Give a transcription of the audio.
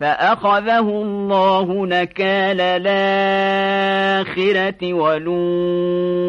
فأخذه الله نكال الآخرة ولون